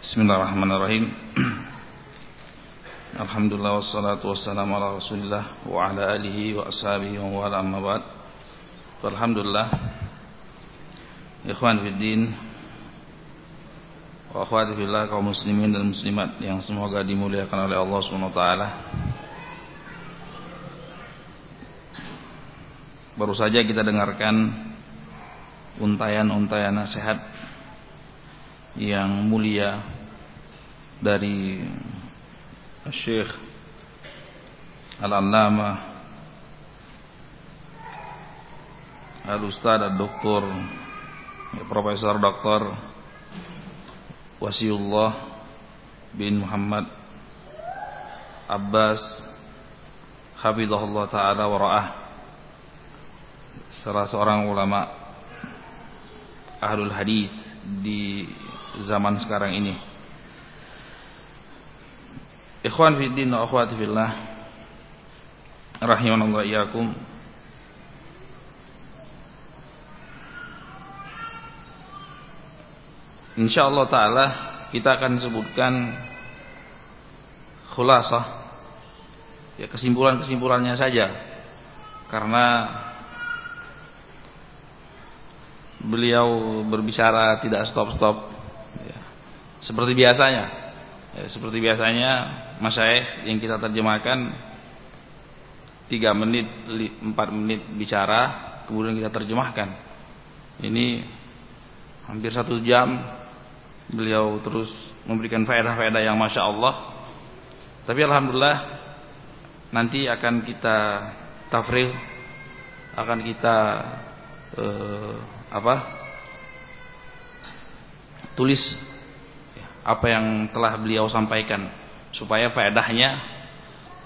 Bismillahirrahmanirrahim. Alhamdulillah wassalatu wassalamu ala rasulillah Wa ala alihi wa ashabihi wa ala amma ba'd. Alhamdulillah. Ikhwan fiddin Wa akhwati fillah kaum muslimin dan muslimat Yang semoga dimuliakan oleh Allah SWT Baru saja kita dengarkan Untayan-untayan nasihat yang mulia dari Syekh Al-Allamah Al-Ustaz Al-Doktor Profesor Doktor Wasiullah bin Muhammad Abbas Habibullah Ta'ala Wara'ah Salah seorang ulama Ahlul Hadis di zaman sekarang ini. Ikhwan fi din wa akhwati fillah rahimanallahu iyyakum. Insyaallah taala kita akan sebutkan khulasah ya kesimpulan-kesimpulannya saja karena beliau berbicara tidak stop-stop seperti biasanya. Ya, seperti biasanya masyaih yang kita terjemahkan 3 menit 4 menit bicara kemudian kita terjemahkan. Ini hampir satu jam beliau terus memberikan faedah-faedah yang masya Allah. Tapi alhamdulillah nanti akan kita tafril akan kita eh, apa tulis apa yang telah beliau sampaikan supaya faedahnya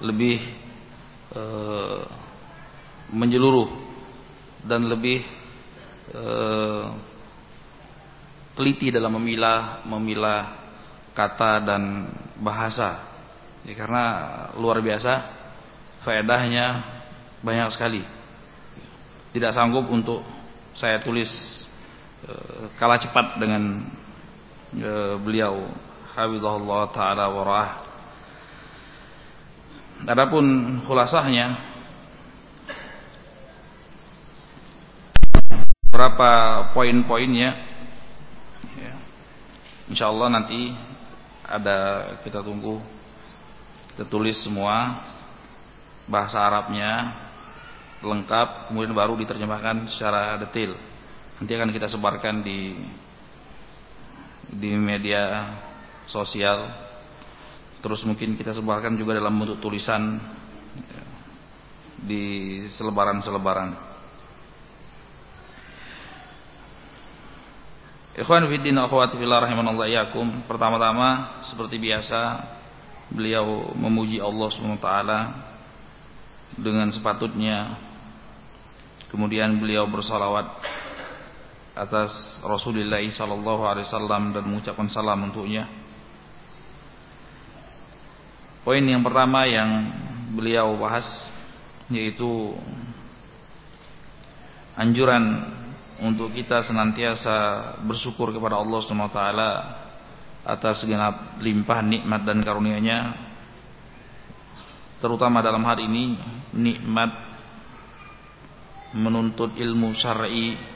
lebih e, menyeluruh dan lebih e, teliti dalam memilah memilah kata dan bahasa. Ya, karena luar biasa faedahnya banyak sekali. Tidak sanggup untuk saya tulis e, kalah cepat dengan beliau hafizahullah taala warah. Adapun khulasahnya berapa poin-poinnya ya. Insyaallah nanti ada kita tunggu kita tulis semua bahasa Arabnya lengkap kemudian baru diterjemahkan secara detail nanti akan kita sebarkan di di media sosial. Terus mungkin kita sebarkan juga dalam bentuk tulisan ya, di selebaran-selebaran. Ikhwan fiddin akhwati fillah rahimanallah iyakum pertama-tama seperti biasa beliau memuji Allah SWT dengan sepatutnya. Kemudian beliau bersalawat atas Rasulullah sallallahu alaihi wasallam dan mengucapkan salam untuknya. Poin yang pertama yang beliau bahas yaitu anjuran untuk kita senantiasa bersyukur kepada Allah Subhanahu wa taala atas segenap limpah nikmat dan karunia-Nya terutama dalam hal ini nikmat menuntut ilmu syar'i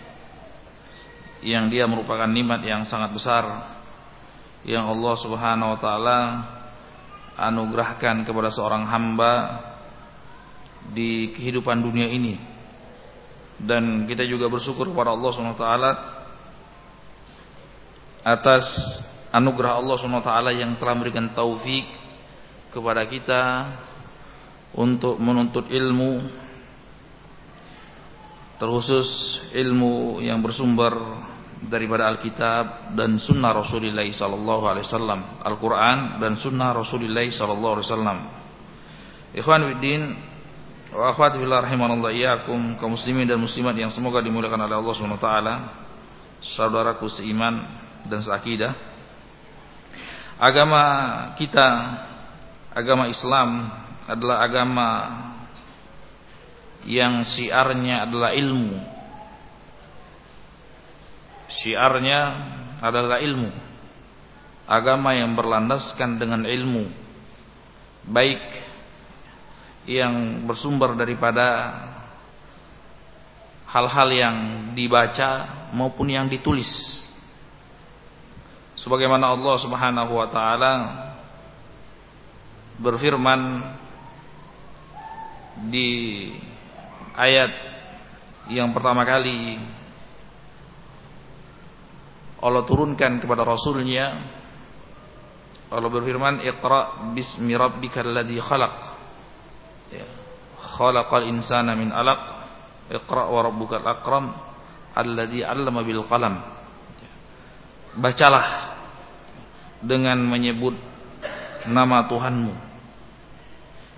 yang dia merupakan nikmat yang sangat besar yang Allah Subhanahu wa taala anugerahkan kepada seorang hamba di kehidupan dunia ini. Dan kita juga bersyukur kepada Allah Subhanahu wa taala atas anugerah Allah Subhanahu wa taala yang telah memberikan taufik kepada kita untuk menuntut ilmu terkhusus ilmu yang bersumber daripada Alkitab dan Sunnah Rasulullah Sallallahu Alaihi Wasallam, Al-Quran dan Sunnah Rasulullah Sallallahu Alaihi Wasallam. Ikhwan Widdin, wa akhwati fillah rahimanallah kaum muslimin dan muslimat yang semoga dimuliakan oleh Allah Subhanahu wa taala. Saudaraku seiman dan seakidah. Agama kita, agama Islam adalah agama yang siarnya adalah ilmu. Siarnya adalah ilmu. agama yang berlandaskan dengan ilmu baik yang bersumber daripada hal-hal yang dibaca maupun yang ditulis sebagaimana Allah Subhanahu wa taala berfirman di ayat yang pertama kali Allah turunkan kepada Rasulnya Allah berfirman Iqra bismi rabbikal ladzi khalaq. Ya. Khalaqal insana min alaq Iqra wa rabbukal akram Alladzi 'allama bil qalam. Bacalah dengan menyebut nama Tuhanmu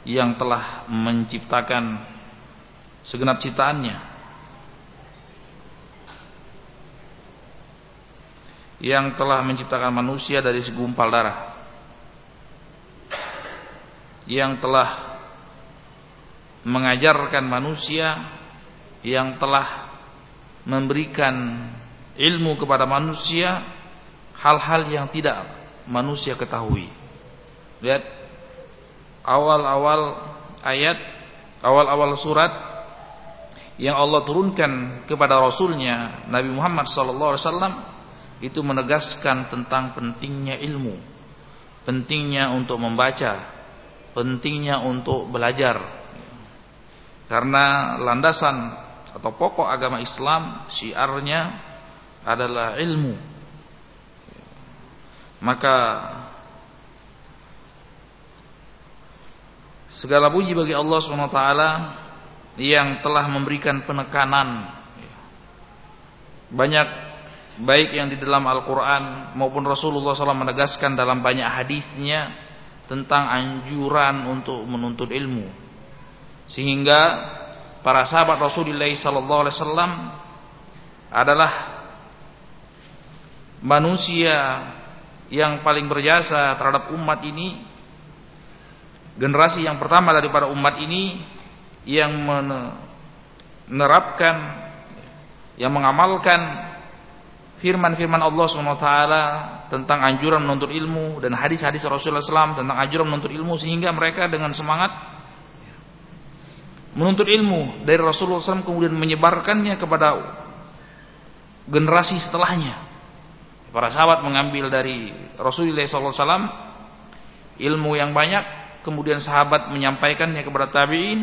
yang telah menciptakan segenap ciptaannya. Yang telah menciptakan manusia dari segumpal darah. Yang telah mengajarkan manusia. Yang telah memberikan ilmu kepada manusia. Hal-hal yang tidak manusia ketahui. Lihat awal-awal ayat awal-awal surat yang Allah turunkan kepada Rasulnya Nabi Muhammad wasallam itu menegaskan tentang pentingnya ilmu, pentingnya untuk membaca, pentingnya untuk belajar. Karena landasan atau pokok agama Islam syiarnya adalah ilmu. Maka segala puji bagi Allah SWT yang telah memberikan penekanan. Banyak baik yang di dalam Al-Quran maupun Rasulullah SAW menegaskan dalam banyak hadisnya tentang anjuran untuk menuntut ilmu. Sehingga para sahabat Rasulullah SAW adalah manusia yang paling berjasa terhadap umat ini. Generasi yang pertama daripada umat ini yang menerapkan yang mengamalkan firman-firman Allah SWT tentang anjuran menuntut ilmu dan hadis-hadis Rasulullah SAW tentang anjuran menuntut ilmu sehingga mereka dengan semangat menuntut ilmu dari Rasulullah SAW kemudian menyebarkannya kepada generasi setelahnya. Para sahabat mengambil dari Rasulullah SAW ilmu yang banyak kemudian sahabat menyampaikannya kepada tabi'in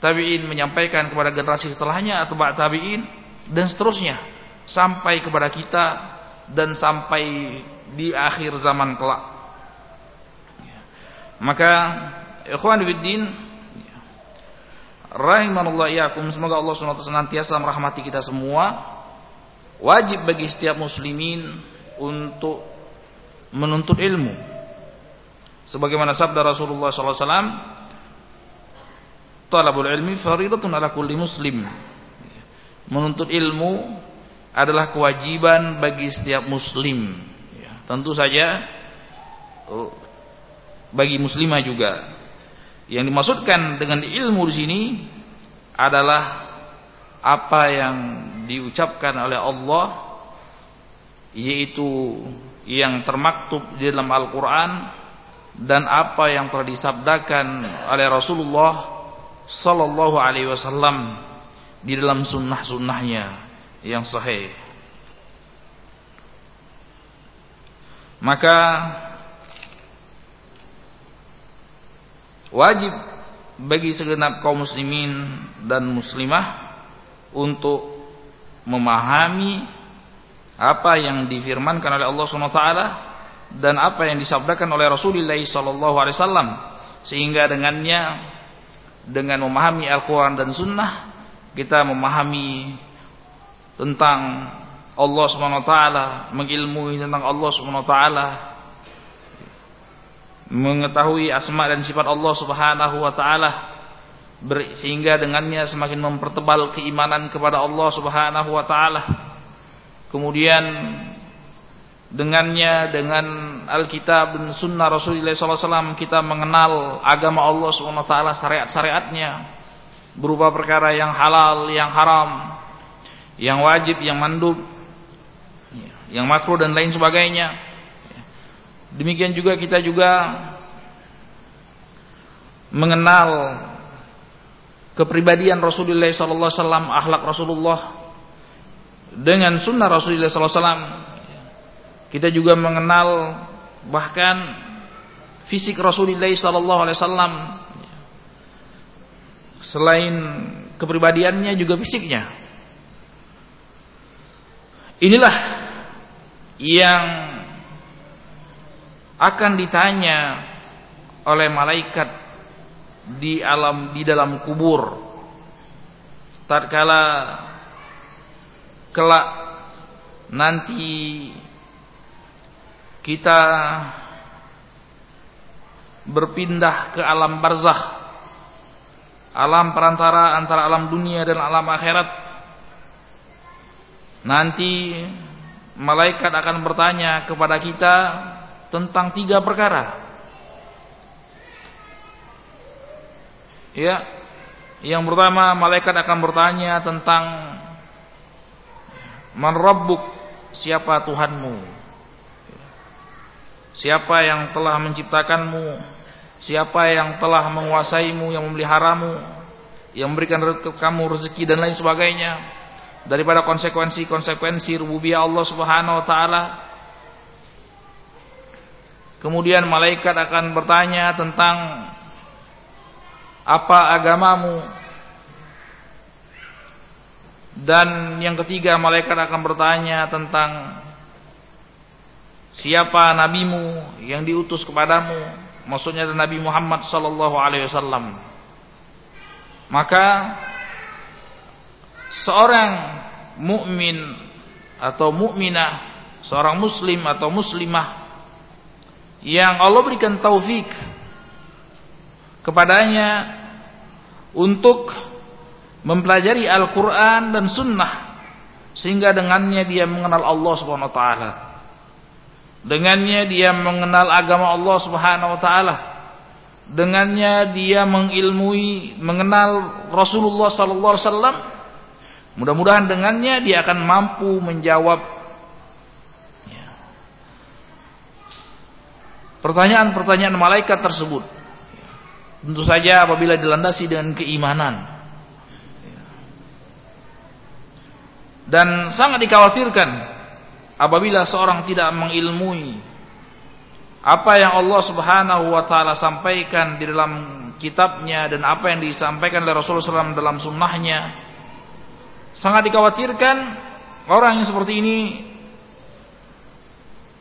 tabi'in menyampaikan kepada generasi setelahnya atau tabi'in dan seterusnya sampai kepada kita dan sampai di akhir zaman kelak. Maka ikhwan fillah rahimanallahu iyyakum semoga Allah SWT senantiasa merahmati kita semua wajib bagi setiap muslimin untuk menuntut ilmu sebagaimana sabda Rasulullah SAW talabul ilmi faridatun ala kulli muslim. Menuntut ilmu adalah kewajiban bagi setiap muslim. Ya, tentu saja oh, bagi muslimah juga. Yang dimaksudkan dengan ilmu di sini adalah apa yang diucapkan oleh Allah yaitu yang termaktub di dalam Al-Quran dan apa yang telah disabdakan oleh Rasulullah Sallallahu Alaihi Wasallam di dalam sunnah-sunnahnya yang sahih. Maka wajib bagi segenap kaum muslimin dan muslimah untuk memahami apa yang difirmankan oleh Allah SWT dan apa yang disabdakan oleh Rasulullah SAW sehingga dengannya dengan memahami Al-Quran dan Sunnah kita memahami tentang Allah taala, mengilmui tentang Allah taala, mengetahui asma dan sifat Allah Subhanahu wa taala sehingga dengannya semakin mempertebal keimanan kepada Allah Subhanahu wa taala. Kemudian dengannya dengan Alkitab dan Sunnah Rasulullah SAW kita mengenal agama Allah Taala syariat-syariatnya berupa perkara yang halal, yang haram, yang wajib, yang mandub, yang makruh dan lain sebagainya. Demikian juga kita juga mengenal kepribadian Rasulullah wasallam, akhlak Rasulullah dengan sunnah Rasulullah wasallam. Kita juga mengenal bahkan fisik Rasulullah sallallahu alaihi wasallam selain kepribadiannya juga fisiknya. Inilah yang akan ditanya oleh malaikat di alam di dalam kubur tatkala kelak nanti kita berpindah ke alam barzakh alam perantara antara alam dunia dan alam akhirat nanti malaikat akan bertanya kepada kita tentang tiga perkara. Ya, yang pertama malaikat akan bertanya tentang Man siapa Tuhanmu? Siapa yang telah menciptakanmu? Siapa yang telah menguasaimu, yang memeliharamu, yang memberikan kamu rezeki dan lain sebagainya? Daripada konsekuensi-konsekuensi rububiyah Allah Subhanahu wa taala Kemudian malaikat akan bertanya tentang apa agamamu. Dan yang ketiga malaikat akan bertanya tentang siapa nabimu yang diutus kepadamu. Maksudnya Nabi Muhammad sallallahu alaihi wasallam. Maka seorang mukmin atau mukminah, seorang muslim atau muslimah yang Allah berikan taufik kepadanya untuk mempelajari Al-Quran dan Sunnah sehingga dengannya dia mengenal Allah Subhanahu Wa Taala dengannya dia mengenal agama Allah Subhanahu Wa Taala dengannya dia mengilmui mengenal Rasulullah Sallallahu Alaihi Wasallam mudah-mudahan dengannya dia akan mampu menjawab pertanyaan-pertanyaan malaikat tersebut. Tentu saja apabila dilandasi dengan keimanan. Dan sangat dikhawatirkan apabila seorang tidak mengilmui apa yang Allah Subhanahu wa taala sampaikan di dalam kitabnya dan apa yang disampaikan oleh Rasulullah SAW dalam sunnahnya sangat dikhawatirkan orang yang seperti ini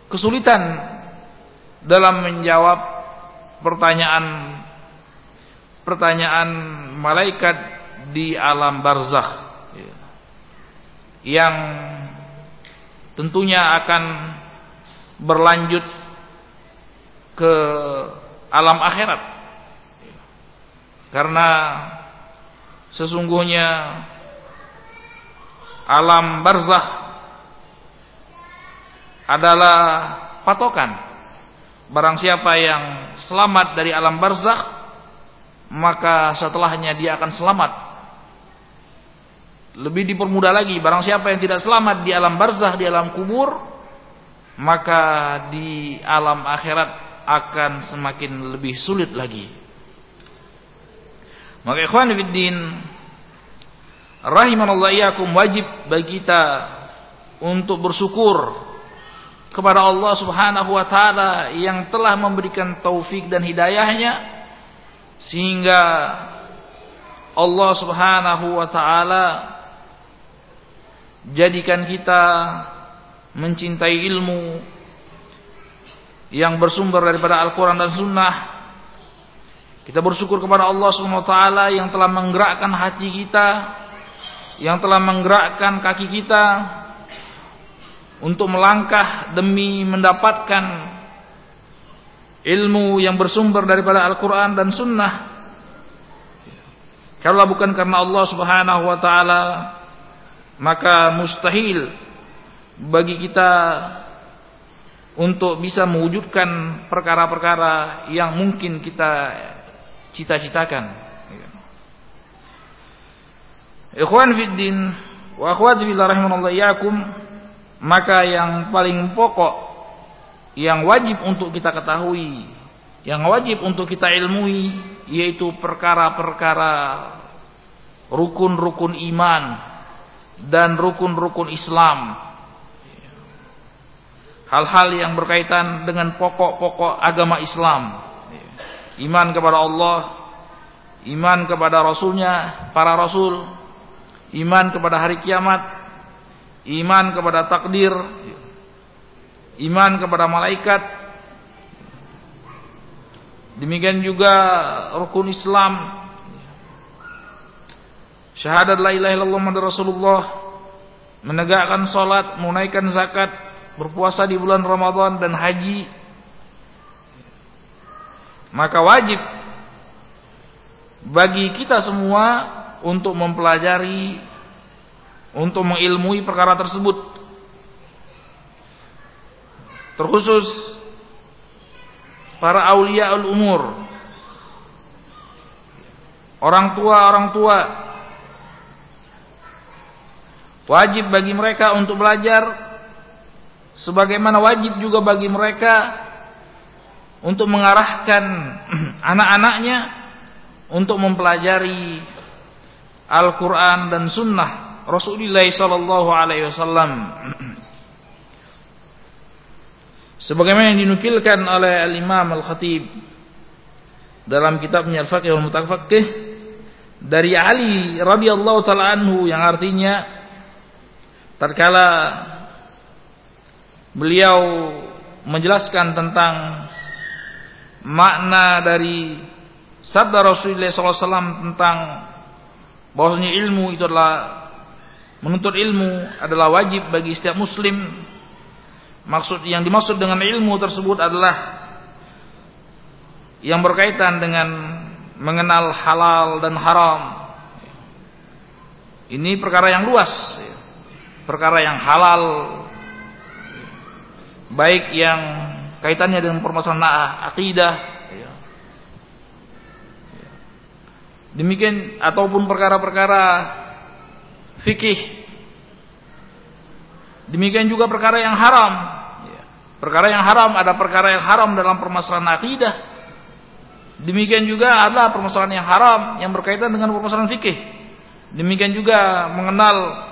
kesulitan dalam menjawab pertanyaan pertanyaan malaikat di alam barzakh yang tentunya akan berlanjut ke alam akhirat karena sesungguhnya alam barzakh adalah patokan Barang siapa yang selamat dari alam barzakh maka setelahnya dia akan selamat. Lebih dipermudah lagi, barang siapa yang tidak selamat di alam barzakh, di alam kubur, maka di alam akhirat akan semakin lebih sulit lagi. Maka ikhwan fiddin rahimanallahu iyyakum wajib bagi kita untuk bersyukur kepada Allah Subhanahu wa taala yang telah memberikan taufik dan hidayahnya sehingga Allah Subhanahu wa taala jadikan kita mencintai ilmu yang bersumber daripada Al-Qur'an dan Sunnah. Kita bersyukur kepada Allah taala yang telah menggerakkan hati kita, yang telah menggerakkan kaki kita untuk melangkah demi mendapatkan ilmu yang bersumber daripada Al-Quran dan Sunnah. Kalau bukan karena Allah Subhanahu Wa Taala, maka mustahil bagi kita untuk bisa mewujudkan perkara-perkara yang mungkin kita cita-citakan. Ikhwan fiddin wa akhwati fillah rahimanallahu iyyakum maka yang paling pokok yang wajib untuk kita ketahui, yang wajib untuk kita ilmui yaitu perkara-perkara rukun-rukun iman dan rukun-rukun Islam. Hal-hal yang berkaitan dengan pokok-pokok agama Islam. Iman kepada Allah, iman kepada Rasulnya, para Rasul, iman kepada hari kiamat, iman kepada takdir, iman kepada malaikat. Demikian juga rukun Islam syahadat la ilaha illallah Muhammad Rasulullah, menegakkan salat, menunaikan zakat, berpuasa di bulan Ramadan dan haji, maka wajib bagi kita semua untuk mempelajari, untuk mengilmui perkara tersebut. Terkhusus para aulia al umur, orang tua orang tua Wajib bagi mereka untuk belajar sebagaimana wajib juga bagi mereka untuk mengarahkan anak-anaknya untuk mempelajari Al-Quran dan Sunnah Rasulullah Wasallam. Sebagaimana yang dinukilkan oleh Al Imam Al Khatib dalam kitabnya Al Faqih Al Mutafaqih dari Ali radhiyallahu taala anhu yang artinya tatkala beliau menjelaskan tentang makna dari sabda Rasulullah SAW tentang bahwasanya ilmu itu adalah menuntut ilmu adalah wajib bagi setiap muslim. Maksud yang dimaksud dengan ilmu tersebut adalah yang berkaitan dengan mengenal halal dan haram. Ini perkara yang luas perkara yang halal baik yang kaitannya dengan permasalahan akidah demikian ataupun perkara-perkara fikih. Demikian juga perkara yang haram perkara yang haram ada perkara yang haram dalam permasalahan akidah. Demikian juga adalah permasalahan yang haram yang berkaitan dengan permasalahan fikih. Demikian juga mengenal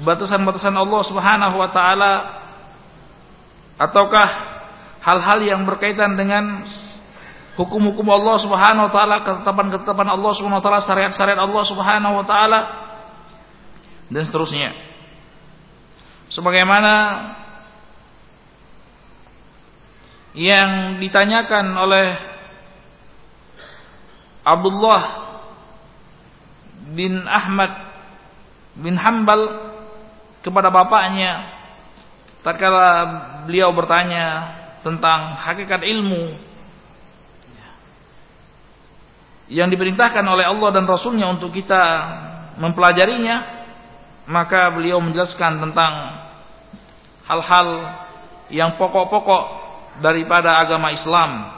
batasan-batasan Allah Subhanahu wa taala ataukah hal-hal yang berkaitan dengan hukum-hukum Allah Subhanahu wa taala, ketetapan-ketetapan Allah Subhanahu wa taala, syariat-syariat Allah Subhanahu wa taala dan seterusnya. Sebagaimana yang ditanyakan oleh Abdullah bin Ahmad bin Hambal kepada bapaknya tatkala beliau bertanya tentang hakikat ilmu yang diperintahkan oleh Allah dan Rasulnya untuk kita mempelajarinya maka beliau menjelaskan tentang hal-hal yang pokok-pokok daripada agama Islam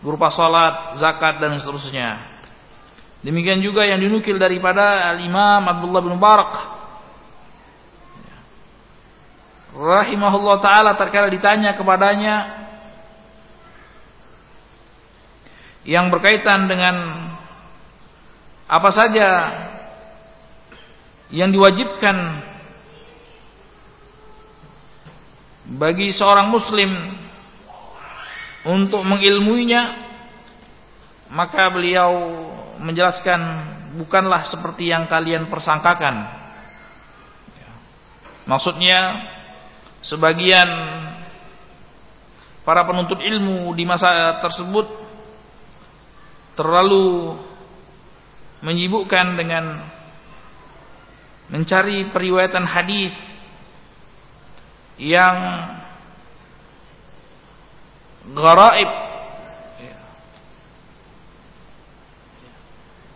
berupa salat, zakat dan seterusnya. Demikian juga yang dinukil daripada Al-Imam Abdullah bin Mubarak rahimahullah taala terkala ditanya kepadanya yang berkaitan dengan apa saja yang diwajibkan bagi seorang muslim untuk mengilmuinya maka beliau menjelaskan bukanlah seperti yang kalian persangkakan. Maksudnya sebagian para penuntut ilmu di masa tersebut terlalu menyibukkan dengan mencari periwayatan hadis yang garaib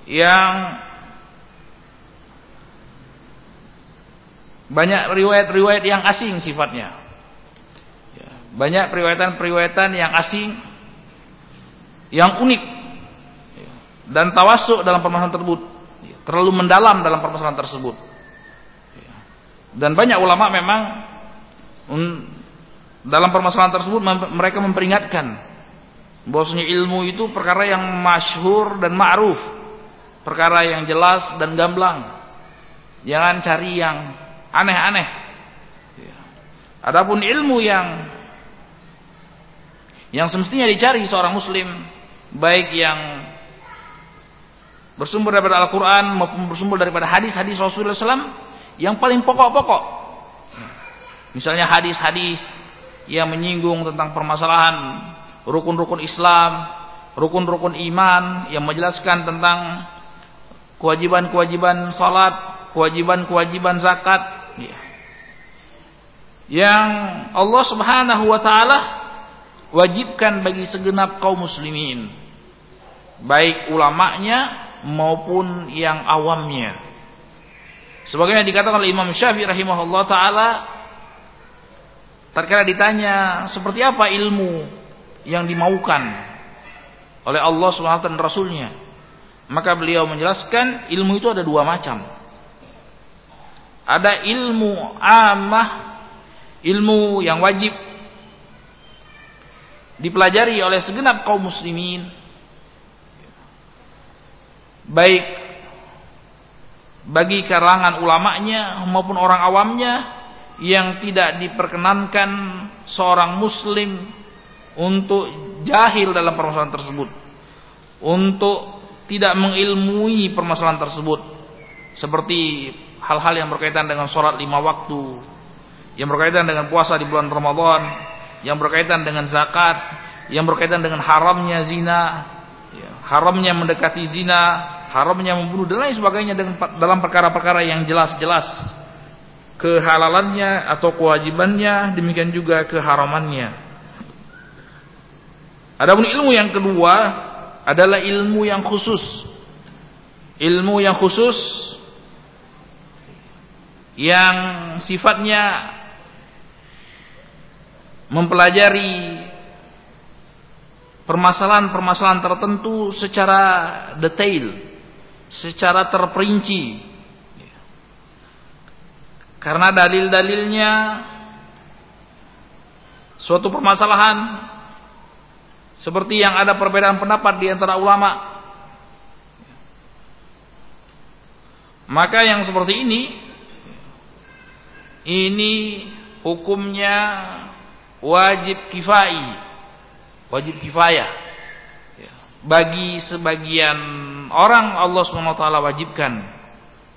yang Banyak riwayat-riwayat yang asing sifatnya. Ya, banyak periwayatan-periwayatan yang asing, yang unik, ya, dan tawasuk dalam permasalahan tersebut. Ya, terlalu mendalam dalam permasalahan tersebut. Dan banyak ulama memang dalam permasalahan tersebut mereka memperingatkan bahwasanya ilmu itu perkara yang masyhur dan ma'ruf perkara yang jelas dan gamblang jangan cari yang aneh-aneh. Adapun ilmu yang yang semestinya dicari seorang muslim baik yang bersumber daripada Al-Quran maupun bersumber daripada hadis-hadis Rasulullah SAW yang paling pokok-pokok. Misalnya hadis-hadis yang menyinggung tentang permasalahan rukun-rukun Islam, rukun-rukun iman yang menjelaskan tentang kewajiban-kewajiban salat, kewajiban-kewajiban zakat ya. yang Allah Subhanahu wa taala wajibkan bagi segenap kaum muslimin baik ulamanya maupun yang awamnya sebagaimana dikatakan oleh Imam Syafi'i rahimahullah taala Tatkala ditanya seperti apa ilmu yang dimaukan oleh Allah SWT dan Rasulnya, maka beliau menjelaskan ilmu itu ada dua macam. Ada ilmu amah, ilmu yang wajib. Dipelajari oleh segenap kaum muslimin, baik bagi kalangan ulamanya maupun orang awamnya yang tidak diperkenankan seorang muslim untuk jahil dalam permasalahan tersebut. Untuk tidak mengilmui permasalahan tersebut. Seperti hal-hal yang berkaitan dengan sholat lima waktu yang berkaitan dengan puasa di bulan Ramadan yang berkaitan dengan zakat yang berkaitan dengan haramnya zina ya, haramnya mendekati zina haramnya membunuh dan lain sebagainya dalam perkara-perkara yang jelas-jelas. Kehalalannya atau kewajibannya demikian juga keharamannya. Adapun ilmu yang kedua adalah ilmu yang khusus. Ilmu yang khusus yang sifatnya mempelajari permasalahan-permasalahan tertentu secara detail secara terperinci. Karena dalil-dalilnya suatu permasalahan seperti yang ada perbedaan pendapat di antara ulama maka yang seperti ini ini hukumnya wajib kifai. Wajib kifayah. Bagi sebagian orang Allah SWT wajibkan.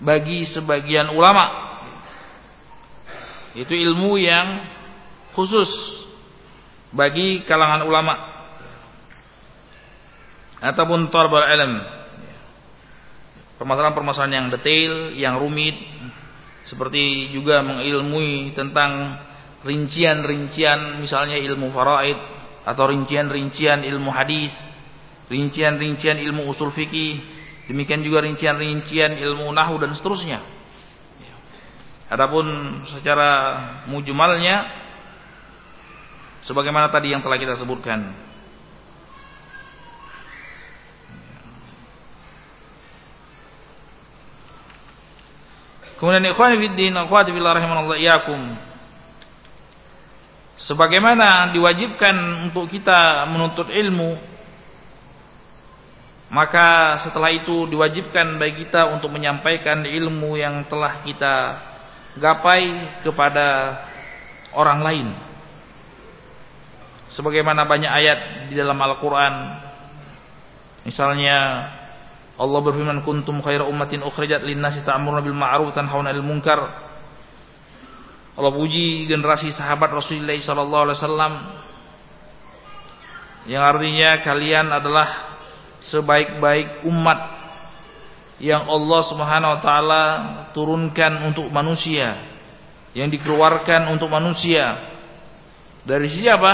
Bagi sebagian ulama. Itu ilmu yang khusus bagi kalangan ulama. Ataupun talabul ilm. Permasalahan-permasalahan yang detail, yang rumit seperti juga mengilmui tentang rincian-rincian misalnya ilmu faraid atau rincian-rincian ilmu hadis, rincian-rincian ilmu usul fikih, demikian juga rincian-rincian ilmu nahu dan seterusnya. Adapun secara mujmalnya sebagaimana tadi yang telah kita sebutkan. Kemudian ikhwan fillah akhwati fillah rahimanallahu iyyakum. Sebagaimana diwajibkan untuk kita menuntut ilmu maka setelah itu diwajibkan bagi kita untuk menyampaikan ilmu yang telah kita gapai kepada orang lain sebagaimana banyak ayat di dalam Al-Qur'an misalnya Allah berfirman kuntum khaira ummatin ukhrijat lin-nasi ta'muruna bil ma'ruf tanhauna 'anil munkar Allah puji generasi sahabat Rasulullah sallallahu alaihi wasallam yang artinya kalian adalah sebaik-baik umat yang Allah Subhanahu wa taala turunkan untuk manusia, yang dikeluarkan untuk manusia. Dari sisi apa?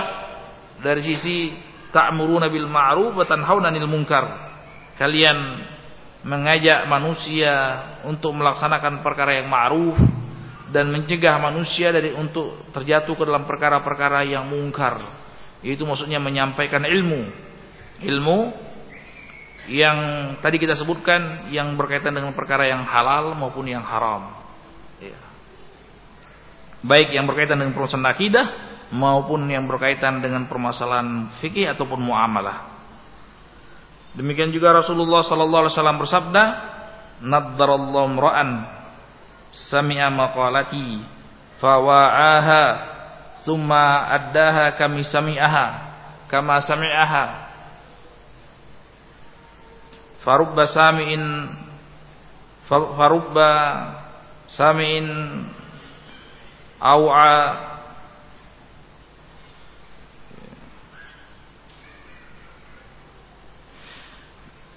Dari sisi ta'muruna bil ma'ruf wa tanhauna 'anil munkar. Kalian mengajak manusia untuk melaksanakan perkara yang ma'ruf dan mencegah manusia dari untuk terjatuh ke dalam perkara-perkara yang mungkar. Itu maksudnya menyampaikan ilmu. Ilmu yang tadi kita sebutkan yang berkaitan dengan perkara yang halal maupun yang haram. Ya. Baik yang berkaitan dengan perusahaan akidah maupun yang berkaitan dengan permasalahan fikih ataupun muamalah. Demikian juga Rasulullah sallallahu alaihi wasallam bersabda, "Naddarallahu ra'an sami'a maqalati fawa'aha thumma addaha kami sami'aha kama sami'aha." Farubba sami'in farubba sami'in au'a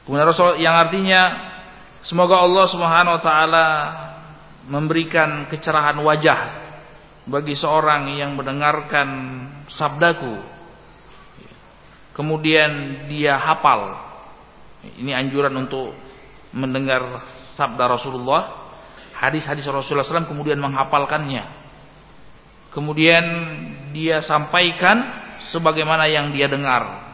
Kemudian Rasul yang artinya semoga Allah Subhanahu wa taala memberikan kecerahan wajah bagi seorang yang mendengarkan sabdaku. Kemudian dia hafal. Ini anjuran untuk mendengar sabda Rasulullah, hadis-hadis Rasulullah SAW kemudian menghafalkannya. Kemudian dia sampaikan sebagaimana yang dia dengar.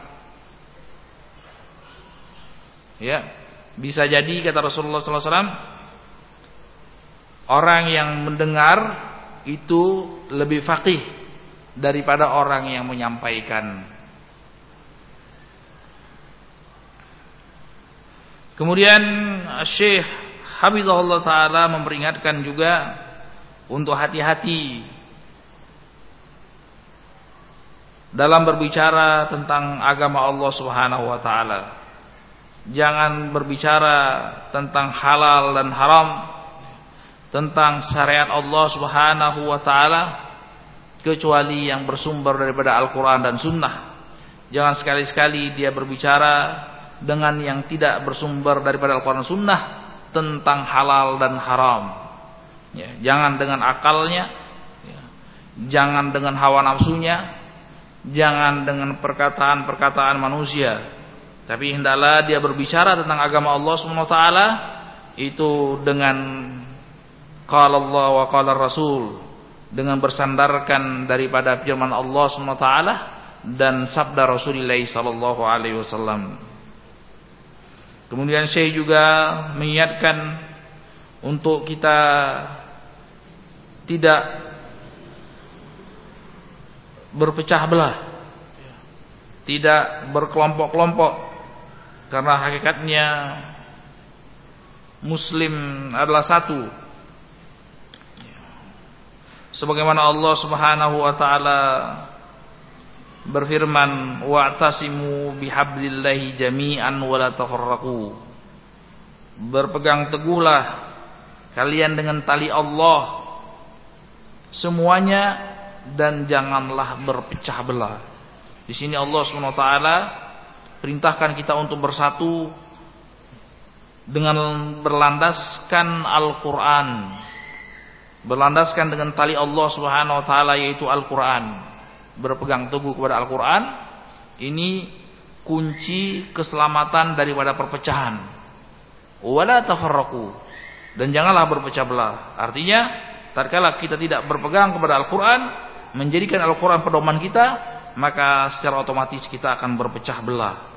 Ya, bisa jadi kata Rasulullah SAW orang yang mendengar itu lebih faqih daripada orang yang menyampaikan. Kemudian Syekh Habibullah taala memperingatkan juga untuk hati-hati dalam berbicara tentang agama Allah Subhanahu wa taala jangan berbicara tentang halal dan haram tentang syariat Allah Subhanahu wa taala kecuali yang bersumber daripada Al-Qur'an dan Sunnah. Jangan sekali-sekali dia berbicara dengan yang tidak bersumber daripada Al-Qur'an dan Sunnah tentang halal dan haram. Ya, jangan dengan akalnya, ya, jangan dengan hawa nafsunya, jangan dengan perkataan-perkataan manusia tapi hendaklah dia berbicara tentang agama Allah SWT itu dengan qala Allah wa qala Rasul dengan bersandarkan daripada firman Allah SWT dan sabda Rasulullah sallallahu alaihi wasallam. Kemudian saya juga mengingatkan untuk kita tidak berpecah belah, tidak berkelompok-kelompok karena hakikatnya muslim adalah satu. Sebagaimana Allah Subhanahu wa taala berfirman wa'tasimu bihablillahi jami'an wa la berpegang teguhlah kalian dengan tali Allah semuanya dan janganlah berpecah belah. Di sini Allah Subhanahu wa taala perintahkan kita untuk bersatu dengan berlandaskan Al-Qur'an. Berlandaskan dengan tali Allah Subhanahu wa taala yaitu Al-Qur'an. Berpegang teguh kepada Al-Qur'an ini kunci keselamatan daripada perpecahan. Wala. Dan janganlah berpecah belah. Artinya, tatkala kita tidak berpegang kepada Al-Qur'an, menjadikan Al-Qur'an pedoman kita, maka secara otomatis kita akan berpecah belah.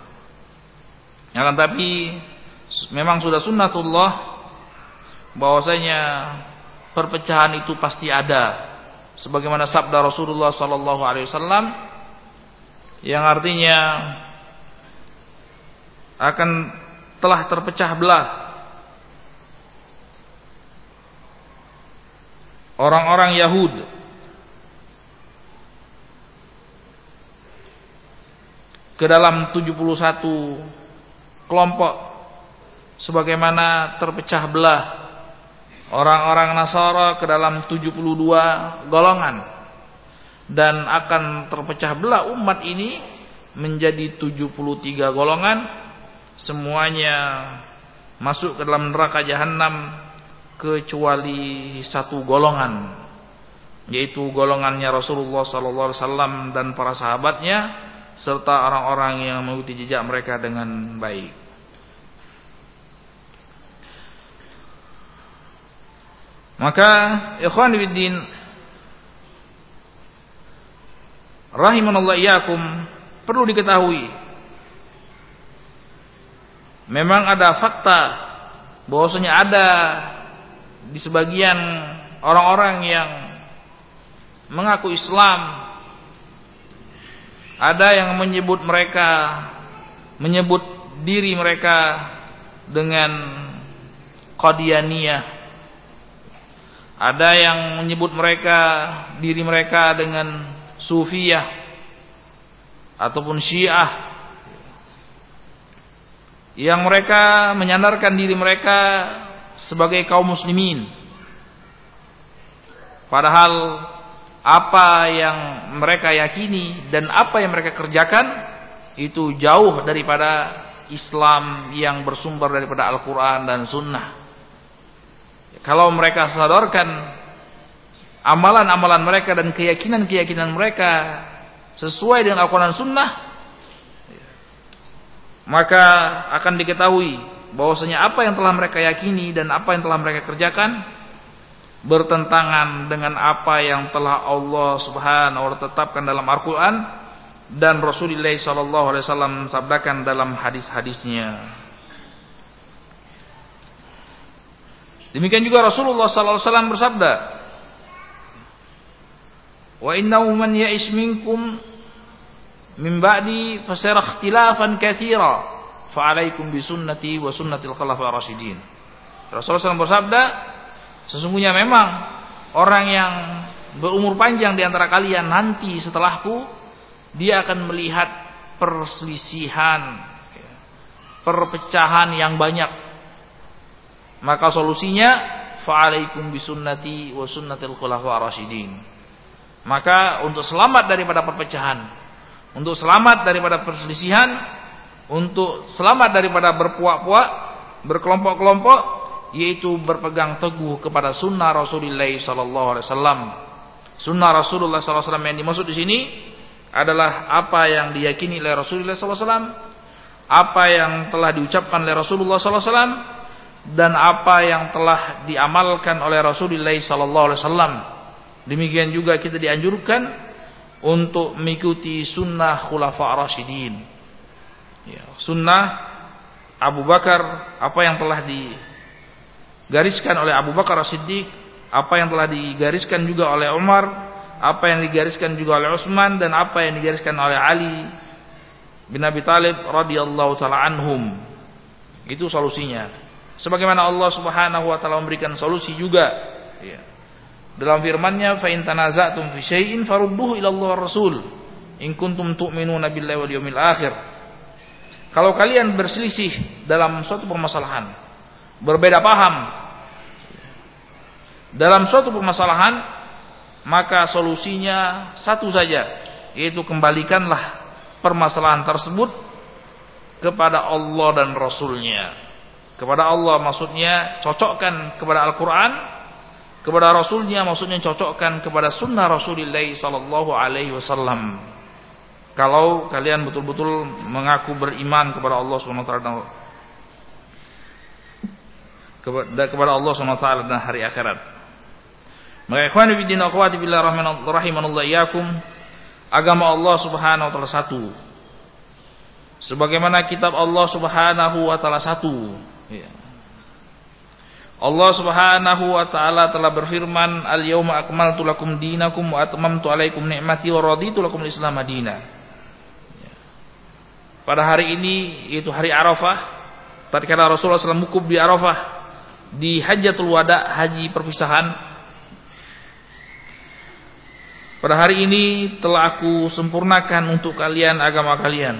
Akan tapi memang sudah sunnatullah bahwasanya perpecahan itu pasti ada. Sebagaimana sabda Rasulullah sallallahu alaihi wasallam yang artinya akan telah terpecah belah orang-orang Yahud ke dalam 71 kelompok sebagaimana terpecah belah orang-orang Nasara ke dalam 72 golongan. Dan akan terpecah belah umat ini menjadi 73 golongan. Semuanya masuk ke dalam neraka jahanam kecuali satu golongan yaitu golongannya Rasulullah sallallahu alaihi wasallam dan para sahabatnya serta orang-orang yang mengikuti jejak mereka dengan baik. Maka ikhwan fillah rahimanallah iyyakum perlu diketahui memang ada fakta bahwasanya ada di sebagian orang-orang yang mengaku Islam Ada yang menyebut mereka menyebut diri mereka dengan Qadianiyah. Ada yang menyebut mereka diri mereka dengan Sufiyah ataupun Syiah. Yang mereka menyandarkan diri mereka sebagai kaum muslimin. Padahal apa yang mereka yakini dan apa yang mereka kerjakan itu jauh daripada Islam yang bersumber daripada Al-Quran dan Sunnah. Kalau mereka sadarkan amalan-amalan mereka dan keyakinan-keyakinan mereka sesuai dengan Al-Quran dan Sunnah, maka akan diketahui bahwasanya apa yang telah mereka yakini dan apa yang telah mereka kerjakan bertentangan dengan apa yang telah Allah Subhanahu wa tetapkan dalam Al-Qur'an dan Rasulullah sallallahu alaihi wasallam sabdakan dalam hadis-hadisnya. Demikian juga Rasulullah sallallahu alaihi wasallam bersabda, "Wa innahu man ya'ish minkum min ba'di fasara ikhtilafan katsira, fa 'alaikum bi sunnati wa sunnatil khulafair rasyidin." Rasulullah SAW bersabda, sesungguhnya memang orang yang berumur panjang di antara kalian nanti setelahku dia akan melihat perselisihan, perpecahan yang banyak. Maka solusinya fa'alaikum bisunnati wa sunnatil khulafa rasyidin. Maka untuk selamat daripada perpecahan, untuk selamat daripada perselisihan, untuk selamat daripada berpuak-puak, berkelompok-kelompok, yaitu berpegang teguh kepada sunnah Rasulullah sallallahu alaihi wasallam. Sunnah Rasulullah sallallahu alaihi wasallam yang dimaksud di sini adalah apa yang diyakini oleh Rasulullah SAW, apa yang telah diucapkan oleh Rasulullah SAW, dan apa yang telah diamalkan oleh Rasulullah SAW. Demikian juga kita dianjurkan untuk mengikuti sunnah khulafa rasyidin. Ya, sunnah Abu Bakar, apa yang telah digariskan oleh Abu Bakar As-Siddiq, apa yang telah digariskan juga oleh Umar, apa yang digariskan juga oleh Utsman dan apa yang digariskan oleh Ali bin Abi Thalib radhiyallahu taala anhum. Itu solusinya. Sebagaimana Allah Subhanahu wa taala memberikan solusi juga ya. Dalam firman-Nya fa in tanaza'tum fi syai'in farudduhu ila Allah Rasul in kuntum tu'minuna billahi wal yawmil akhir. Kalau kalian berselisih dalam suatu permasalahan, berbeda paham. Dalam suatu permasalahan maka solusinya satu saja yaitu kembalikanlah permasalahan tersebut kepada Allah dan Rasulnya. Kepada Allah maksudnya cocokkan kepada Al-Quran kepada Rasulnya maksudnya cocokkan kepada Sunnah Rasulullah Sallallahu Alaihi Wasallam. Kalau kalian betul-betul mengaku beriman kepada Allah Taala kepada Allah Taala dan hari akhirat maka ikhwan fillah akhwati billah rahimanallah iyyakum agama Allah Subhanahu wa taala satu. Sebagaimana kitab Allah Subhanahu wa taala satu. Ya. Allah Subhanahu wa taala telah berfirman, "Al-yauma akmaltu lakum dinakum wa atmamtu alaikum ni'mati wa raditu lakum al-Islam madina." Ya. Pada hari ini yaitu hari Arafah, tatkala Rasulullah SAW wukuf di Arafah di Hajatul Wada, haji perpisahan, pada hari ini telah aku sempurnakan untuk kalian agama kalian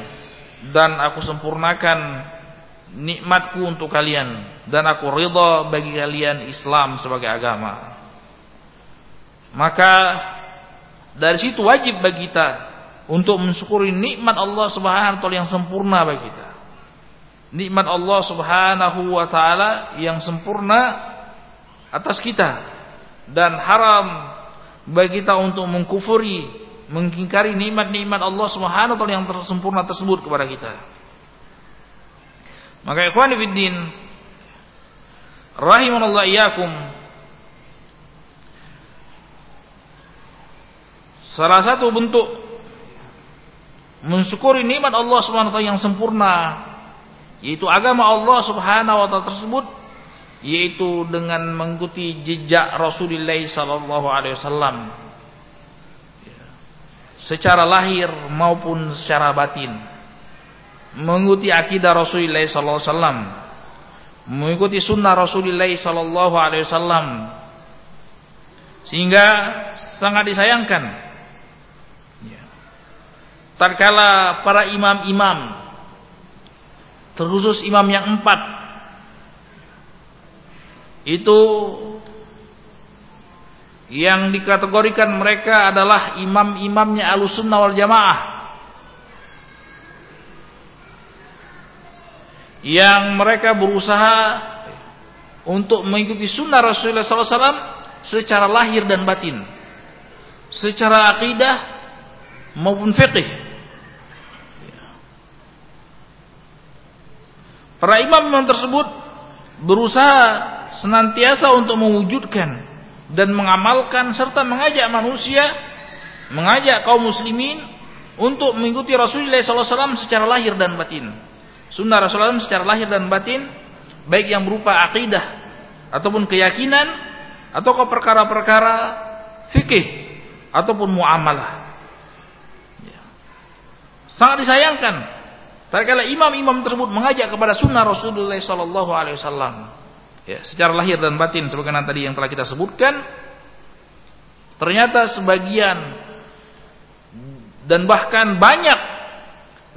dan aku sempurnakan nikmatku untuk kalian dan aku ridha bagi kalian Islam sebagai agama. Maka dari situ wajib bagi kita untuk mensyukuri nikmat Allah Subhanahu wa taala yang sempurna bagi kita. Nikmat Allah Subhanahu wa taala yang sempurna atas kita dan haram bagi kita untuk mengkufuri, mengingkari nikmat-nikmat Allah Subhanahu wa taala yang tersempurna tersebut kepada kita. Maka ikhwan fillah rahimanallah iyyakum salah satu bentuk mensyukuri nikmat Allah Subhanahu wa taala yang sempurna yaitu agama Allah Subhanahu wa taala tersebut yaitu dengan mengikuti jejak Rasulullah sallallahu alaihi wasallam. secara lahir maupun secara batin mengikuti akidah Rasulullah sallallahu alaihi wasallam mengikuti sunnah Rasulullah sallallahu alaihi wasallam sehingga sangat disayangkan ya. tatkala para imam-imam terkhusus imam yang empat. Itu yang dikategorikan mereka adalah imam-imamnya alusunnah wal jamaah. Yang mereka berusaha untuk mengikuti sunnah Rasulullah SAW secara lahir dan batin secara akidah maupun fiqih para imam-imam tersebut berusaha senantiasa untuk mewujudkan dan mengamalkan serta mengajak manusia, mengajak kaum muslimin untuk mengikuti Rasulullah SAW secara lahir dan batin. Sunnah Rasulullah SAW secara lahir dan batin, baik yang berupa akidah ataupun keyakinan atau perkara-perkara fikih ataupun muamalah. Ya. Sangat disayangkan tatkala imam-imam tersebut mengajak kepada sunnah Rasulullah SAW ya, secara lahir dan batin sebagaimana tadi yang telah kita sebutkan ternyata sebagian dan bahkan banyak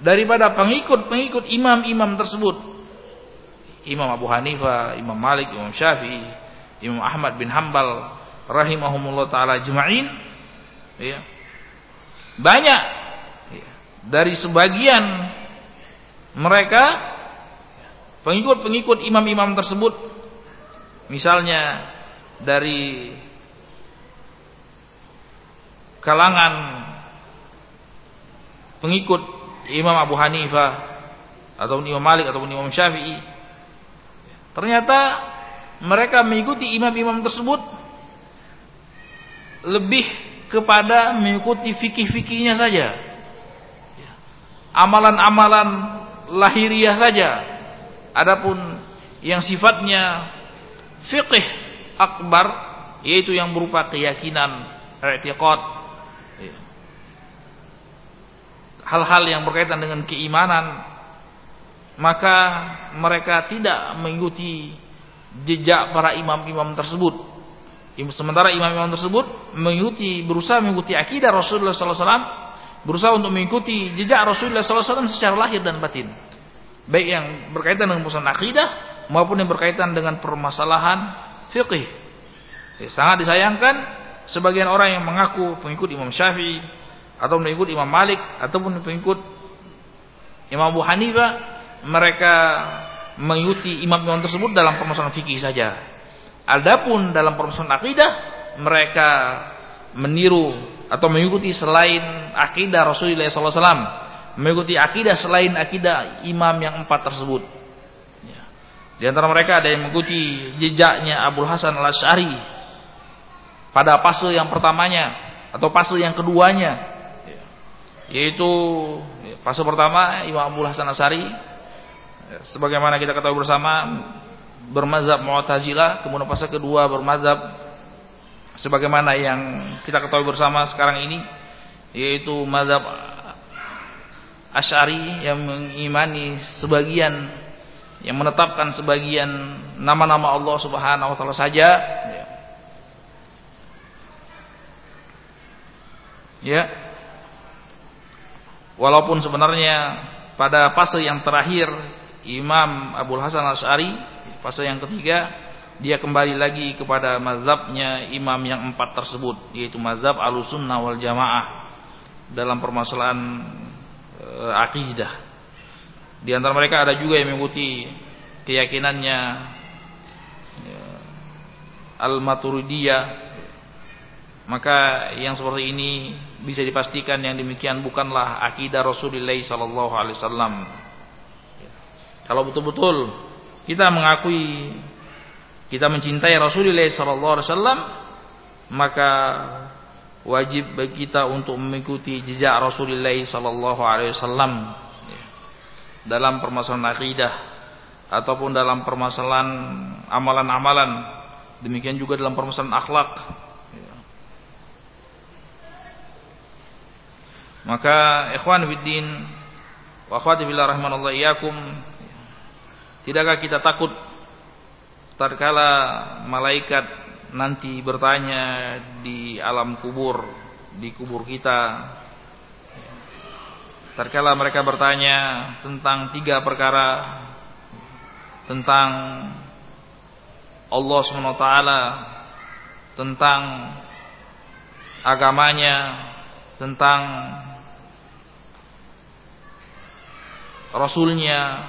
daripada pengikut-pengikut imam-imam tersebut Imam Abu Hanifah, Imam Malik, Imam Syafi'i, Imam Ahmad bin Hambal rahimahumullah taala jema'in ya. Banyak ya, dari sebagian mereka pengikut-pengikut imam-imam tersebut Misalnya dari kalangan pengikut Imam Abu Hanifah atau Imam Malik atau Imam Syafi'i ternyata mereka mengikuti imam-imam tersebut lebih kepada mengikuti fikih-fikihnya saja. Amalan-amalan lahiriah saja adapun yang sifatnya fiqih akbar yaitu yang berupa keyakinan i'tiqad ya. hal-hal yang berkaitan dengan keimanan maka mereka tidak mengikuti jejak para imam-imam tersebut sementara imam-imam tersebut mengikuti berusaha mengikuti akidah Rasulullah SAW berusaha untuk mengikuti jejak Rasulullah SAW secara lahir dan batin baik yang berkaitan dengan urusan akidah maupun yang berkaitan dengan permasalahan fikih. Ya, sangat disayangkan sebagian orang yang mengaku pengikut Imam Syafi'i atau pengikut Imam Malik ataupun pengikut Imam Abu Hanifah mereka mengikuti imam-imam tersebut dalam permasalahan fikih saja. Adapun dalam permasalahan akidah mereka meniru atau mengikuti selain akidah Rasulullah SAW, mengikuti akidah selain akidah imam yang empat tersebut. Di antara mereka ada yang mengikuti jejaknya Abu Hasan al Ashari pada fase yang pertamanya atau fase yang keduanya, yaitu fase pertama Imam Abu Hasan al Ashari, sebagaimana kita ketahui bersama bermazhab Mu'tazilah, kemudian fase kedua bermazhab sebagaimana yang kita ketahui bersama sekarang ini, yaitu mazhab Ash'ari yang mengimani sebagian yang menetapkan sebagian nama-nama Allah Subhanahu wa taala saja ya. ya. Walaupun sebenarnya pada fase yang terakhir Imam Abu Hasan Asy'ari, fase yang ketiga dia kembali lagi kepada mazhabnya imam yang empat tersebut yaitu mazhab Ahlussunnah wal Jamaah dalam permasalahan e, akidah di antara mereka ada juga yang mengikuti keyakinannya ya, Al-Maturidiyah. Maka yang seperti ini bisa dipastikan yang demikian bukanlah akidah Rasulullah sallallahu alaihi wasallam. Kalau betul-betul kita mengakui kita mencintai Rasulullah sallallahu alaihi wasallam, maka wajib bagi kita untuk mengikuti jejak Rasulullah sallallahu alaihi wasallam. Dalam permasalahan akidah ataupun dalam permasalahan amalan-amalan. Demikian juga dalam permasalahan akhlak. Maka ikhwan fiddin wa akhwati billah rahimanallahu iyyakum tidakkah kita takut tatkala malaikat nanti bertanya di alam kubur di kubur kita. Tatkala mereka bertanya tentang tiga perkara tentang Allah SWT tentang agamanya tentang Rasulnya.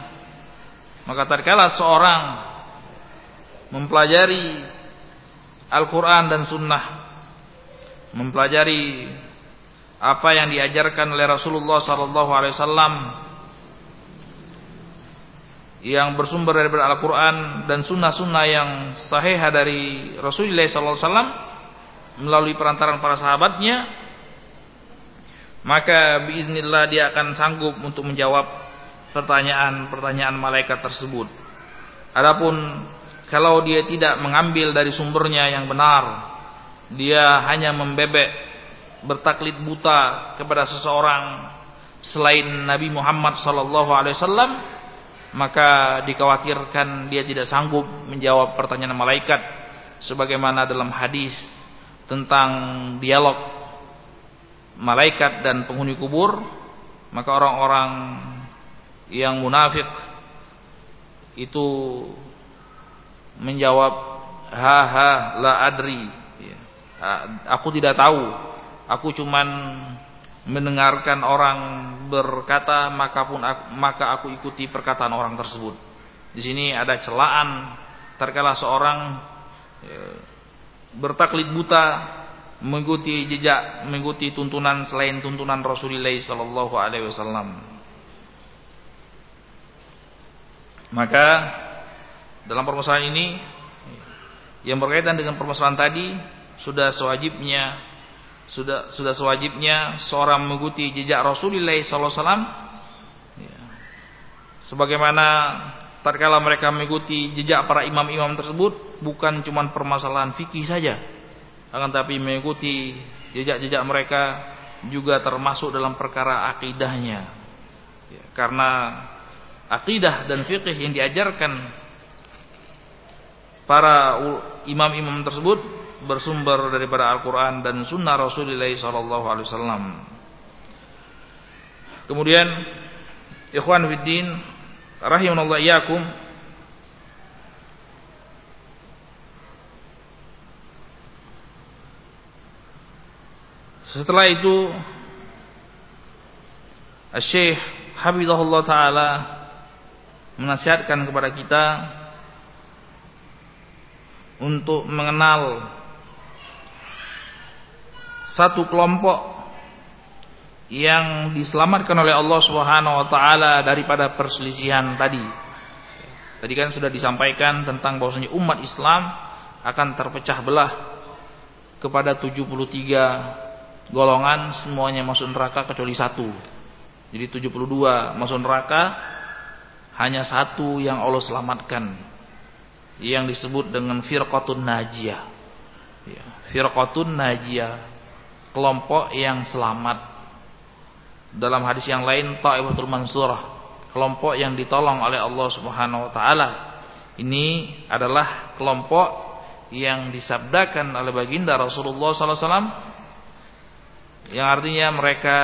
Maka tatkala seorang mempelajari Al-Quran dan Sunnah mempelajari apa yang diajarkan oleh Rasulullah SAW yang bersumber dari Al-Quran dan Sunnah-Sunnah yang sahih dari Rasulullah SAW melalui perantaran para sahabatnya maka biiznillah dia akan sanggup untuk menjawab pertanyaan-pertanyaan malaikat tersebut. Adapun kalau dia tidak mengambil dari sumbernya yang benar, dia hanya membebek bertaklid buta kepada seseorang selain Nabi Muhammad sallallahu alaihi wasallam, maka dikhawatirkan dia tidak sanggup menjawab pertanyaan malaikat sebagaimana dalam hadis tentang dialog malaikat dan penghuni kubur, maka orang-orang yang munafik itu menjawab ha ha la adri. Ya. aku tidak tahu. Aku cuman mendengarkan orang berkata maka pun aku, maka aku ikuti perkataan orang tersebut. Di sini ada celaan. Terkala seorang ya, bertaklid buta mengikuti jejak mengikuti tuntunan selain tuntunan Rasulullah sallallahu alaihi wasallam. Maka dalam permasalahan ini yang berkaitan dengan permasalahan tadi sudah sewajibnya sudah sudah sewajibnya seorang mengikuti jejak Rasulullah sallallahu alaihi ya. sebagaimana tatkala mereka mengikuti jejak para imam-imam tersebut bukan cuma permasalahan fikih saja akan tapi mengikuti jejak-jejak mereka juga termasuk dalam perkara akidahnya ya, karena akidah dan fikih yang diajarkan para imam-imam tersebut bersumber daripada Al-Quran dan Sunnah Rasulullah SAW. Kemudian, Ikhwan Fiddin, rahimahullah iyakum, Setelah itu Syekh Habibullah Ta'ala menasihatkan kepada kita untuk mengenal satu kelompok yang diselamatkan oleh Allah Subhanahu wa taala daripada perselisihan tadi. Tadi kan sudah disampaikan tentang bahwasanya umat Islam akan terpecah belah kepada 73 golongan semuanya masuk neraka kecuali satu. Jadi 72 masuk neraka hanya satu yang Allah selamatkan yang disebut dengan firqatun najiyah. Ya, firqatun najiyah kelompok yang selamat. Dalam hadis yang lain ta'ibatul mansurah kelompok yang ditolong oleh Allah Subhanahu wa taala. Ini adalah kelompok yang disabdakan oleh baginda Rasulullah sallallahu alaihi wasallam yang artinya mereka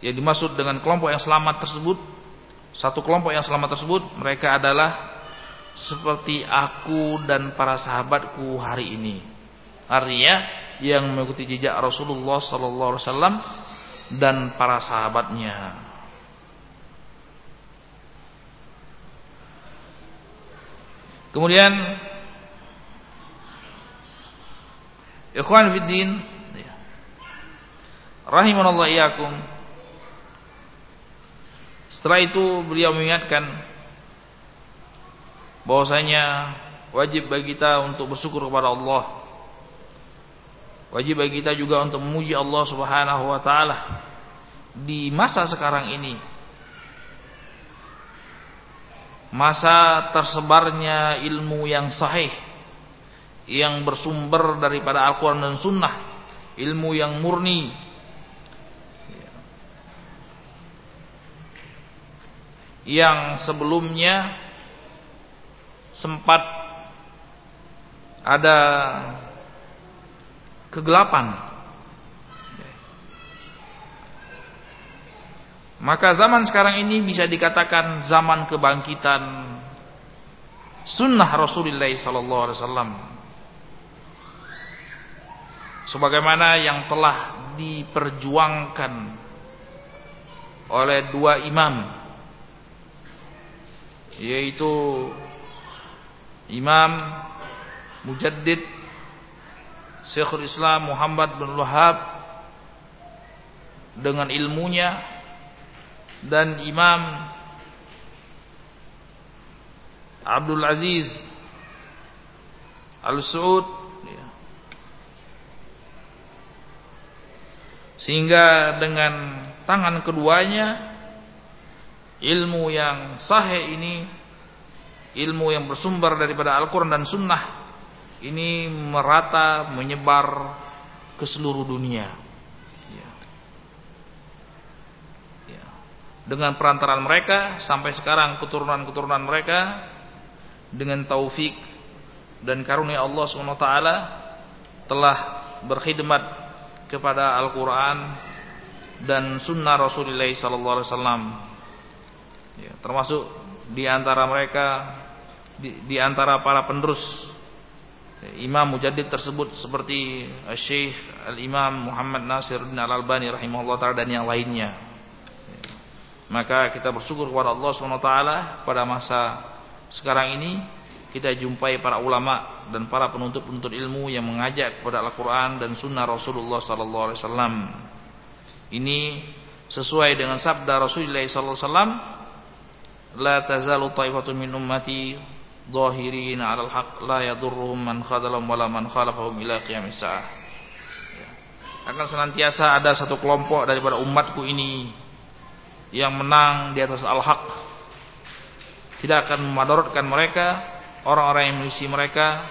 yang dimaksud dengan kelompok yang selamat tersebut satu kelompok yang selamat tersebut mereka adalah seperti aku dan para sahabatku hari ini. Artinya yang mengikuti jejak Rasulullah sallallahu alaihi wasallam dan para sahabatnya. Kemudian ikhwan fiddin rahimanallah iyakum setelah itu beliau mengingatkan bahwasanya wajib bagi kita untuk bersyukur kepada Allah. Wajib bagi kita juga untuk memuji Allah Subhanahu wa taala di masa sekarang ini. Masa tersebarnya ilmu yang sahih yang bersumber daripada Al-Qur'an dan Sunnah, ilmu yang murni yang sebelumnya sempat ada kegelapan Maka zaman sekarang ini bisa dikatakan zaman kebangkitan sunnah Rasulullah sallallahu alaihi wasallam. Sebagaimana yang telah diperjuangkan oleh dua imam yaitu Imam Mujaddid Syekhul Islam Muhammad bin Wahab dengan ilmunya dan Imam Abdul Aziz Al-Saud ya. sehingga dengan tangan keduanya ilmu yang sahih ini ilmu yang bersumber daripada Al-Quran dan Sunnah ini merata menyebar ke seluruh dunia. Dengan perantaraan mereka sampai sekarang keturunan-keturunan mereka dengan taufik dan karunia Allah SWT telah berkhidmat kepada Al-Quran dan Sunnah Rasulullah SAW ya, termasuk di antara mereka di, di antara para penerus ya, Imam Mujaddid tersebut seperti Syekh Al-Imam Muhammad Nasir bin Al-Albani rahimahullah taala dan yang lainnya maka kita bersyukur kepada Allah SWT pada masa sekarang ini kita jumpai para ulama dan para penuntut-penuntut ilmu yang mengajak kepada Al-Quran dan Sunnah Rasulullah SAW. Ini sesuai dengan sabda Rasulullah SAW. La tazalu taifatun min ummati zahirin 'alal haqq la yadurruhum man khadalahum wala man khalafahum ila qiyamis saah. Akan senantiasa ada satu kelompok daripada umatku ini yang menang di atas al-haq. Tidak akan memadaratkan mereka orang-orang yang mengisi mereka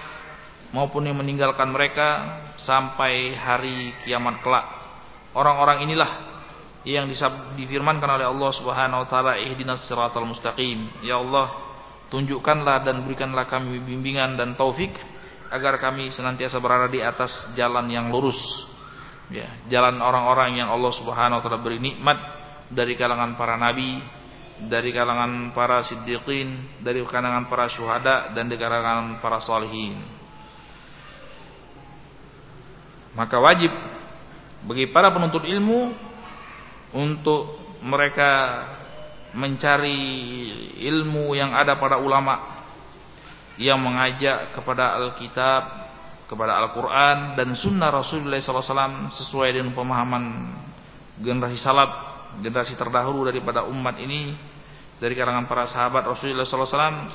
maupun yang meninggalkan mereka sampai hari kiamat kelak. Orang-orang inilah yang difirmankan oleh Allah Subhanahu wa taala ihdinas siratal mustaqim ya Allah tunjukkanlah dan berikanlah kami bimbingan dan taufik agar kami senantiasa berada di atas jalan yang lurus ya jalan orang-orang yang Allah Subhanahu wa taala beri nikmat dari kalangan para nabi, dari kalangan para siddiqin, dari kalangan para syuhada dan dari kalangan para salihin. Maka wajib bagi para penuntut ilmu untuk mereka mencari ilmu yang ada pada ulama yang mengajak kepada Alkitab, kepada Al-Quran dan Sunnah Rasulullah SAW sesuai dengan pemahaman generasi salaf generasi terdahulu daripada umat ini dari kalangan para sahabat Rasulullah SAW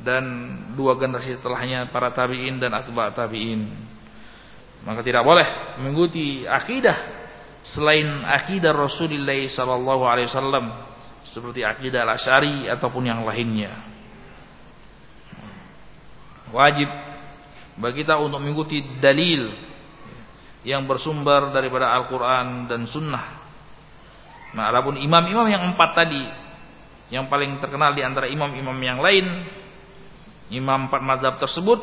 dan dua generasi setelahnya para tabiin dan atba tabiin. Maka tidak boleh mengikuti akidah selain akidah Rasulullah SAW seperti akidah Al-Asy'ari ataupun yang lainnya. Wajib bagi kita untuk mengikuti dalil yang bersumber daripada Al-Quran dan Sunnah Nah, adapun imam-imam yang empat tadi, yang paling terkenal di antara imam-imam yang lain, imam empat mazhab tersebut,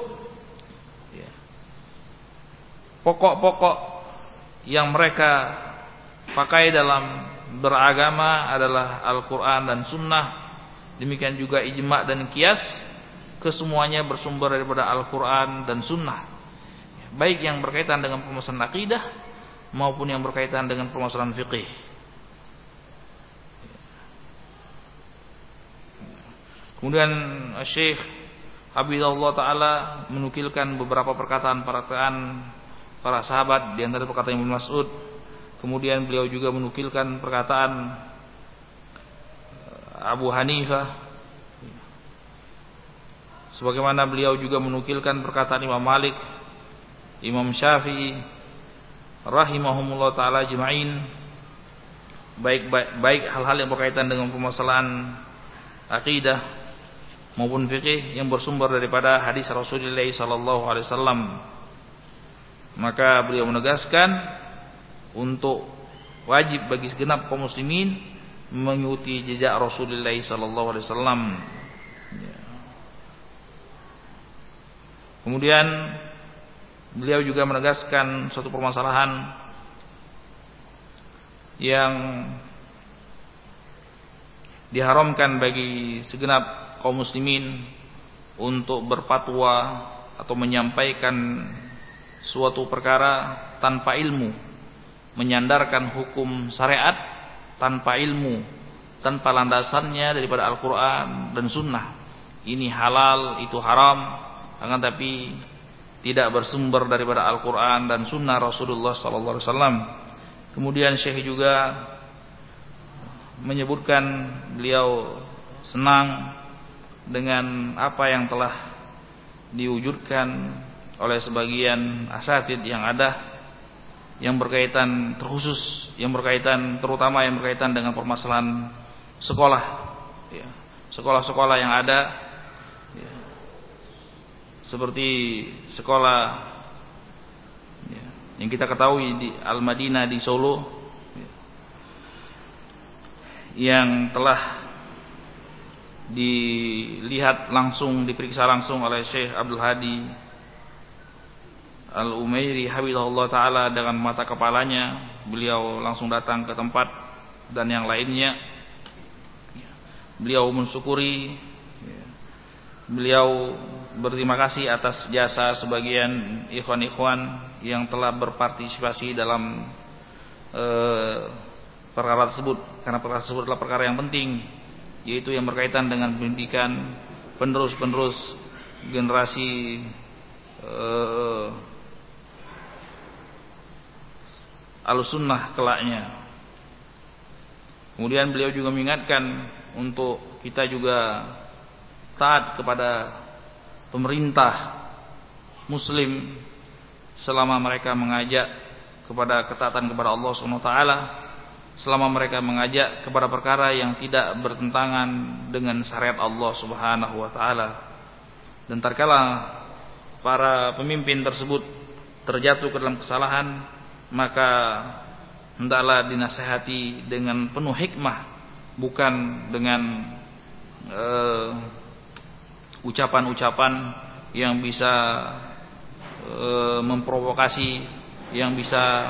ya, pokok-pokok yang mereka pakai dalam beragama adalah Al-Quran dan Sunnah, demikian juga ijma dan kias, kesemuanya bersumber daripada Al-Quran dan Sunnah, baik yang berkaitan dengan permasalahan akidah maupun yang berkaitan dengan permasalahan fikih. Kemudian Syekh Habibullah taala menukilkan beberapa perkataan-perkataan para sahabat di antara perkataan Ibnu Mas'ud. Kemudian beliau juga menukilkan perkataan eh, Abu Hanifah sebagaimana beliau juga menukilkan perkataan Imam Malik, Imam Syafi'i rahimahumullah taala jema'in baik baik hal-hal yang berkaitan dengan permasalahan akidah maupun fikih yang bersumber daripada hadis Rasulullah sallallahu alaihi wasallam. Maka beliau menegaskan untuk wajib bagi segenap kaum muslimin mengikuti jejak Rasulullah sallallahu alaihi wasallam. Ya. Kemudian beliau juga menegaskan suatu permasalahan yang diharamkan bagi segenap kaum muslimin untuk berfatwa atau menyampaikan suatu perkara tanpa ilmu, menyandarkan hukum syariat tanpa ilmu, tanpa landasannya daripada Al-Qur'an dan sunnah. Ini halal, itu haram, akan tapi tidak bersumber daripada Al-Qur'an dan sunnah Rasulullah sallallahu alaihi wasallam. Kemudian Syekh juga menyebutkan beliau senang dengan apa yang telah diwujudkan oleh sebagian asatid yang ada yang berkaitan terkhusus yang berkaitan terutama yang berkaitan dengan permasalahan sekolah ya. sekolah-sekolah yang ada ya. seperti sekolah ya, yang kita ketahui di Al-Madinah di Solo ya. yang telah dilihat langsung diperiksa langsung oleh Syekh Abdul Hadi Al-Umairi Habibullah Ta'ala dengan mata kepalanya Beliau langsung datang ke tempat Dan yang lainnya. Beliau mensyukuri Beliau berterima kasih atas jasa sebagian ikhwan-ikhwan Yang telah berpartisipasi dalam uh, Perkara tersebut. Karena perkara tersebut adalah perkara yang penting Yaitu yang berkaitan dengan pendidikan Penerus-penerus generasi uh, al-sunnah kelaknya. Kemudian beliau juga mengingatkan untuk kita juga taat kepada pemerintah muslim selama mereka mengajak kepada ketaatan kepada Allah taala selama mereka mengajak kepada perkara yang tidak bertentangan dengan syariat Allah Subhanahu wa taala dan terkala para pemimpin tersebut terjatuh ke dalam kesalahan maka hendaklah dinasehati dengan penuh hikmah bukan dengan eh, ucapan-ucapan uh, yang bisa uh, memprovokasi yang bisa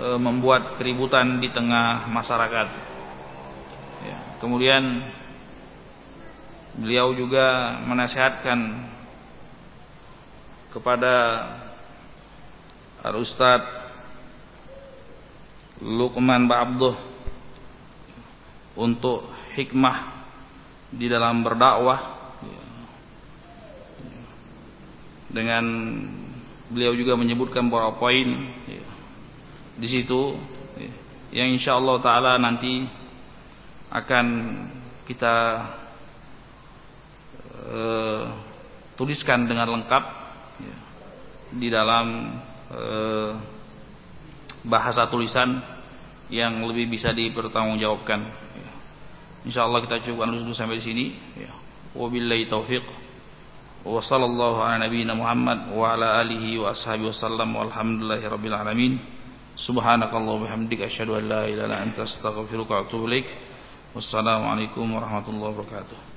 uh, membuat keributan di tengah masyarakat ya. kemudian beliau juga menasehatkan kepada Al-Ustadz Luqman Ba'abduh untuk hikmah di dalam berdakwah. Dengan beliau juga menyebutkan beberapa poin di situ yang insyaallah taala nanti akan kita uh, tuliskan dengan lengkap di dalam uh, bahasa tulisan yang lebih bisa dipertanggungjawabkan. Insyaallah kita cukupkan dulu sampai di sini. Wabillahi taufiq. Wa sallallahu ala nabiyyina Muhammad wa ala alihi wa ashabihi wasallam walhamdulillahi alamin. Subhanakallah bihamdika asyhadu an la ilaha illa anta astaghfiruka wa atubu ilaik. Wassalamualaikum warahmatullahi wabarakatuh.